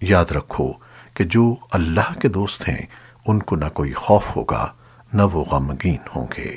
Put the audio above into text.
یاد رکھو کہ جو اللہ کے دوست ہیں، ان کو نہ کوئی خوف ہوگا، نہ وہ غمگین ہوں گے۔